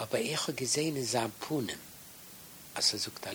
aber ich habe gesehen in seinem Puhnen, als er sucht da